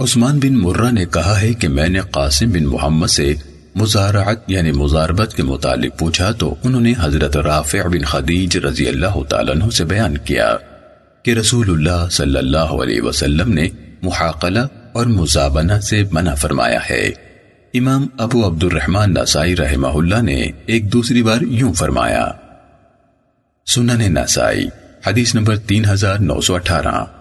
عثمان بن مرہ نے کہا ہے کہ میں نے قاسم بن محمد سے مزارعت یعنی مزاربت کے متعلق پوچھا تو انہوں نے حضرت رافع بن خدیج رضی اللہ تعالیٰ عنہ سے بیان کیا کہ رسول اللہ صلی اللہ علیہ وسلم نے محاقلہ اور مزابنہ سے منع فرمایا ہے۔ امام ابو عبد الرحمن نسائی رحمہ اللہ نے ایک دوسری بار یوں فرمایا۔ سنن نسائی، حدیث نمبر تین ہزار نو سو اٹھارہ۔